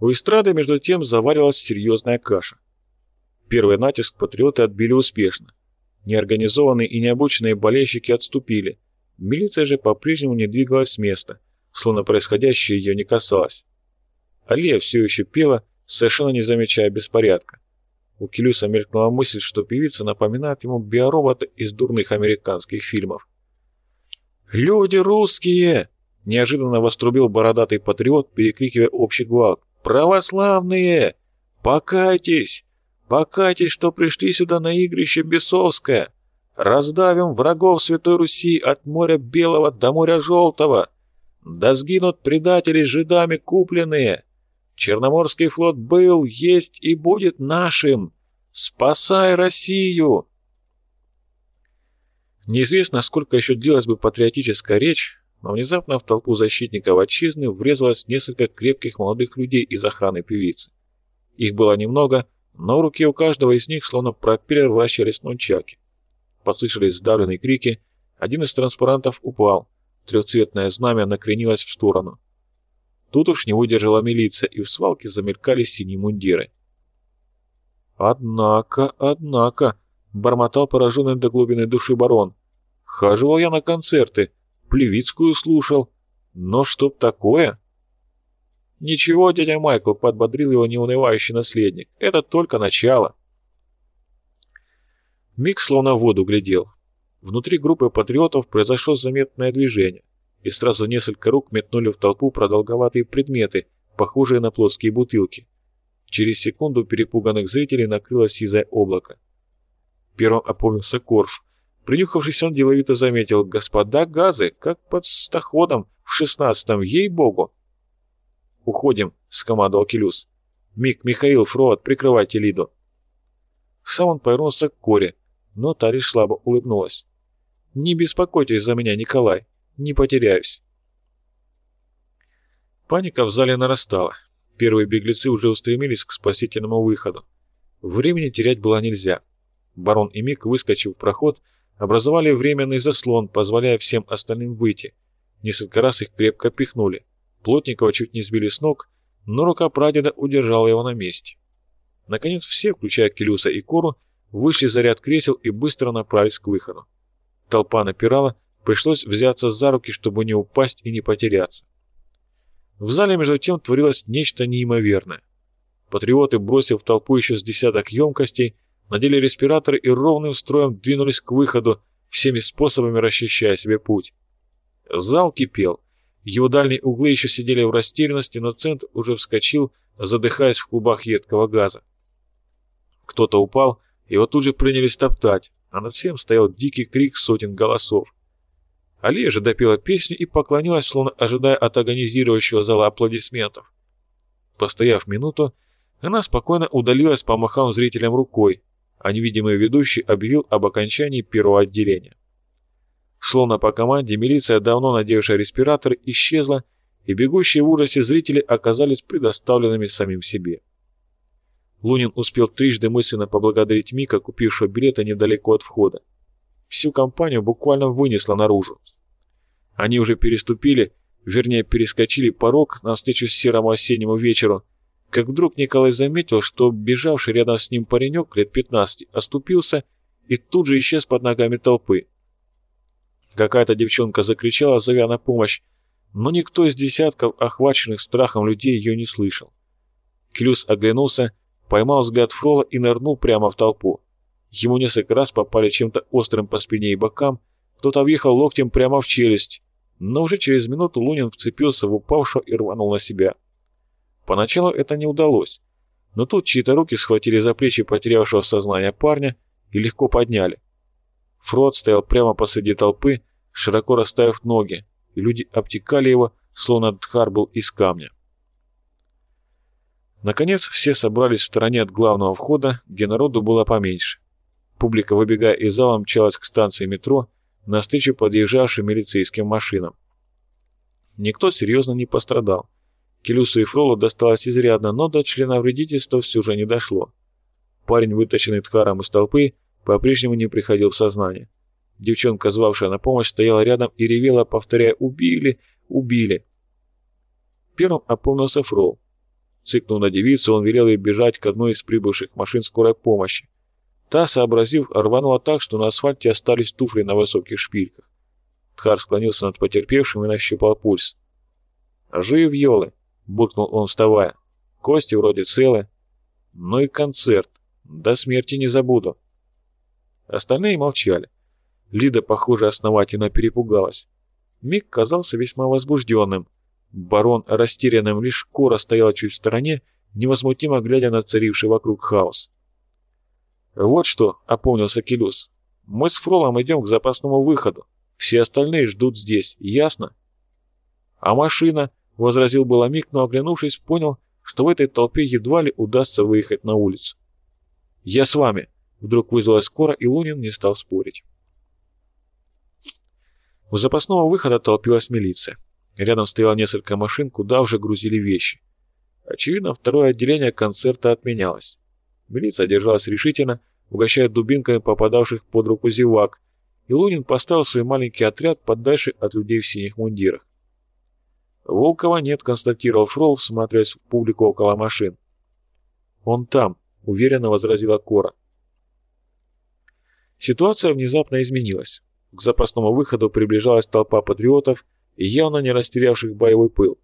У эстрады, между тем, заварилась серьезная каша. Первый натиск патриоты отбили успешно. Неорганизованные и необученные болельщики отступили. Милиция же по-прежнему не двигалась с места, словно происходящее ее не касалось. Алия все еще пела, совершенно не замечая беспорядка. У Келюса мелькнула мысль, что певица напоминает ему биоробота из дурных американских фильмов. «Люди русские!» — неожиданно вострубил бородатый патриот, перекрикивая общий гвалт. «Православные! Покайтесь! Покайтесь, что пришли сюда на игрище Бесовское! Раздавим врагов Святой Руси от моря Белого до моря Желтого! Да сгинут предатели жидами купленные! Черноморский флот был, есть и будет нашим! Спасай Россию!» Неизвестно, сколько еще длилась бы патриотическая речь, но внезапно в толпу защитников отчизны врезалось несколько крепких молодых людей из охраны певицы. Их было немного, но в руке у каждого из них словно пропеллер вращались нунчаки. Послышались сдавленные крики, один из транспарантов упал, трехцветное знамя накренилось в сторону. Тут уж не выдержала милиция, и в свалке замелькали синие мундиры. «Однако, однако», — бормотал пораженный до глубины души барон, — «хаживал я на концерты, Плевицкую слушал. Но чтоб такое? Ничего, дядя Майкл, подбодрил его неунывающий наследник. Это только начало. Миг словно в воду глядел. Внутри группы патриотов произошло заметное движение, и сразу несколько рук метнули в толпу продолговатые предметы, похожие на плоские бутылки. Через секунду перепуганных зрителей накрыло сизое облако. Первым опомнился Корф, Принюхавшись, он деловито заметил, «Господа газы, как под стаходом в шестнадцатом, ей-богу!» «Уходим», — скомандовал Келюс. «Мик, Михаил, Фрод, прикрывайте Лиду». Сам он повернулся к Коре, но та лишь слабо улыбнулась. «Не беспокойтесь за меня, Николай, не потеряюсь». Паника в зале нарастала. Первые беглецы уже устремились к спасительному выходу. Времени терять было нельзя. Барон и Мик, выскочив в проход, образовали временный заслон, позволяя всем остальным выйти. Несколько раз их крепко пихнули. Плотникова чуть не сбили с ног, но рука прадеда удержала его на месте. Наконец все, включая Келюса и Кору, вышли за ряд кресел и быстро направились к выходу. Толпа напирала, пришлось взяться за руки, чтобы не упасть и не потеряться. В зале между тем творилось нечто неимоверное. Патриоты, бросив в толпу еще с десяток емкостей, надели респираторы и ровным строем двинулись к выходу, всеми способами расчищая себе путь. Зал кипел. Его дальние углы еще сидели в растерянности, но центр уже вскочил, задыхаясь в клубах едкого газа. Кто-то упал, его тут же принялись топтать, а над всем стоял дикий крик сотен голосов. Алия же допела песню и поклонилась, словно ожидая от агонизирующего зала аплодисментов. Постояв минуту, она спокойно удалилась, помахав зрителям рукой, а невидимый ведущий объявил об окончании первого отделения. Словно по команде, милиция, давно надевшая респираторы, исчезла, и бегущие в ужасе зрители оказались предоставленными самим себе. Лунин успел трижды мысленно поблагодарить Мика, купившего билеты недалеко от входа. Всю компанию буквально вынесло наружу. Они уже переступили, вернее перескочили порог навстречу серому осеннему вечеру, как вдруг Николай заметил, что бежавший рядом с ним паренек лет 15 оступился и тут же исчез под ногами толпы. Какая-то девчонка закричала, зовя на помощь, но никто из десятков охваченных страхом людей ее не слышал. Клюс оглянулся, поймал взгляд Фрола и нырнул прямо в толпу. Ему несколько раз попали чем-то острым по спине и бокам, кто-то въехал локтем прямо в челюсть, но уже через минуту Лунин вцепился в упавшего и рванул на себя. Поначалу это не удалось, но тут чьи-то руки схватили за плечи потерявшего сознание парня и легко подняли. Фрод стоял прямо посреди толпы, широко расставив ноги, и люди обтекали его, словно Дхар был из камня. Наконец все собрались в стороне от главного входа, где народу было поменьше. Публика, выбегая из зала, мчалась к станции метро, навстречу подъезжавшим милицейским машинам. Никто серьезно не пострадал. Келюсу и Фролу досталось изрядно, но до члена вредительства все же не дошло. Парень, вытащенный Тхаром из толпы, по-прежнему не приходил в сознание. Девчонка, звавшая на помощь, стояла рядом и ревела, повторяя «Убили! Убили!». Первым опомнился Фрол. Цыкнув на девицу, он велел ей бежать к одной из прибывших машин скорой помощи. Та, сообразив, рванула так, что на асфальте остались туфли на высоких шпильках. Тхар склонился над потерпевшим и нащупал пульс. «Жив, елы!» — буркнул он, вставая. «Кости вроде целы. Ну и концерт. До смерти не забуду». Остальные молчали. Лида, похоже, основательно перепугалась. Мик казался весьма возбужденным. Барон, растерянным, лишь Кора стояла чуть в стороне, невозмутимо глядя на царивший вокруг хаос. «Вот что», — опомнился Келюс, — «мы с Фролом идем к запасному выходу. Все остальные ждут здесь, ясно?» «А машина?» — возразил было но, оглянувшись, понял, что в этой толпе едва ли удастся выехать на улицу. «Я с вами», — вдруг вызвалась Кора, и Лунин не стал спорить. У запасного выхода толпилась милиция. Рядом стояло несколько машин, куда уже грузили вещи. Очевидно, второе отделение концерта отменялось. Милиция держалась решительно, угощая дубинками попадавших под руку зевак, и Лунин поставил свой маленький отряд подальше от людей в синих мундирах. «Волкова нет», — констатировал Фрол, всматриваясь в публику около машин. «Он там», — уверенно возразила Кора. Ситуация внезапно изменилась. К запасному выходу приближалась толпа патриотов, явно не растерявших боевой пыл.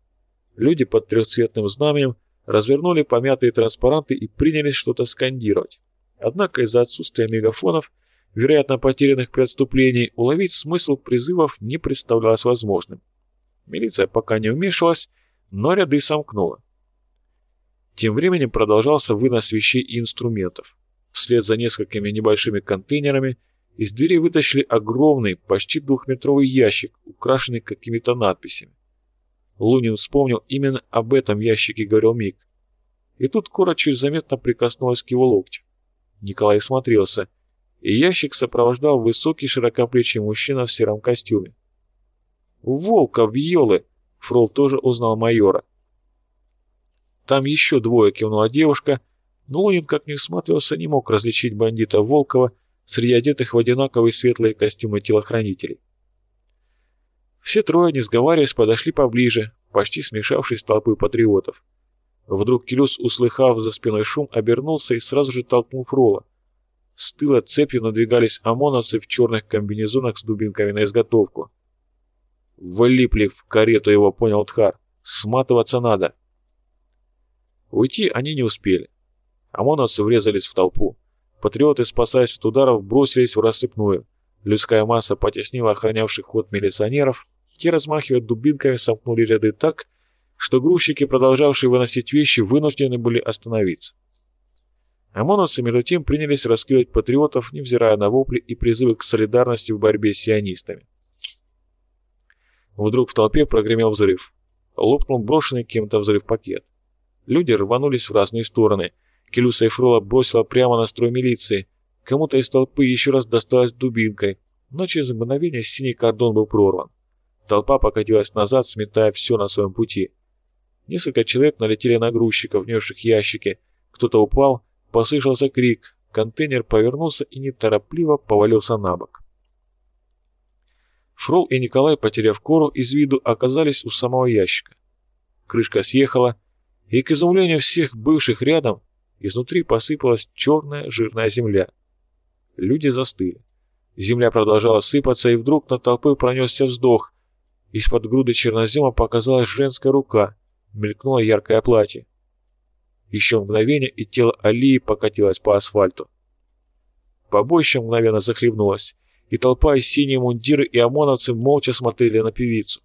Люди под трехцветным знаменем развернули помятые транспаранты и принялись что-то скандировать. Однако из-за отсутствия мегафонов, вероятно потерянных при отступлении, уловить смысл призывов не представлялось возможным. Милиция пока не вмешивалась, но ряды сомкнула. Тем временем продолжался вынос вещей и инструментов. Вслед за несколькими небольшими контейнерами из двери вытащили огромный, почти двухметровый ящик, украшенный какими-то надписями. Лунин вспомнил именно об этом ящике, говорил Мик. И тут Кора чуть заметно прикоснулась к его локтю. Николай смотрелся, и ящик сопровождал высокий широкоплечий мужчина в сером костюме. «Волка, вьелы!» — Фрол тоже узнал майора. «Там еще двое», — кивнула девушка, но Лунин, как ни всматривался, не мог различить бандита Волкова среди одетых в одинаковые светлые костюмы телохранителей. Все трое, не сговариваясь, подошли поближе, почти смешавшись с толпой патриотов. Вдруг Келюс, услыхав за спиной шум, обернулся и сразу же толкнул Фрола. С тыла цепью надвигались ОМОНовцы в черных комбинезонах с дубинками на изготовку. «Влипли в карету его», — понял Тхар. «Сматываться надо». Уйти они не успели. ОМОНовцы врезались в толпу. Патриоты, спасаясь от ударов, бросились в рассыпную. Людская масса потеснила охранявших ход милиционеров. Те, размахивая дубинками, сомкнули ряды так, что грузчики, продолжавшие выносить вещи, вынуждены были остановиться. ОМОНовцы, между тем, принялись раскидывать патриотов, невзирая на вопли и призывы к солидарности в борьбе с сионистами. Вдруг в толпе прогремел взрыв. Лопнул брошенный кем-то взрыв-пакет. Люди рванулись в разные стороны – Келюса и Фрола бросила прямо на строй милиции. Кому-то из толпы еще раз досталась дубинкой, но через мгновение синий кордон был прорван. Толпа покатилась назад, сметая все на своем пути. Несколько человек налетели на грузчиков, несших ящики. Кто-то упал, послышался крик. Контейнер повернулся и неторопливо повалился на бок. Фрол и Николай, потеряв кору, из виду оказались у самого ящика. Крышка съехала, и, к изумлению всех бывших рядом, Изнутри посыпалась черная жирная земля. Люди застыли. Земля продолжала сыпаться, и вдруг над толпой пронесся вздох. Из-под груды чернозема показалась женская рука, мелькнуло яркое платье. Еще мгновение, и тело Алии покатилось по асфальту. Побоище мгновенно захлебнулось, и толпа из синие мундиры и ОМОНовцы молча смотрели на певицу.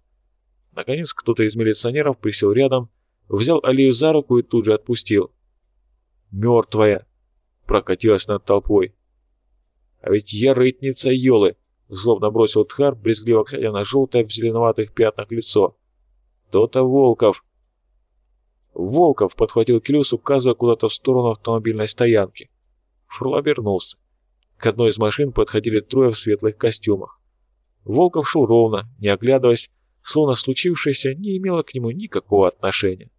Наконец кто-то из милиционеров присел рядом, взял Алию за руку и тут же отпустил мертвая!» прокатилась над толпой. «А ведь я рытница Йолы!» — злобно бросил Тхар, брезгливо глядя на желтое в зеленоватых пятнах лицо. «То-то Волков!» «Волков!» — подхватил Келюс, указывая куда-то в сторону автомобильной стоянки. Фрол обернулся. К одной из машин подходили трое в светлых костюмах. Волков шел ровно, не оглядываясь, словно случившееся не имело к нему никакого отношения.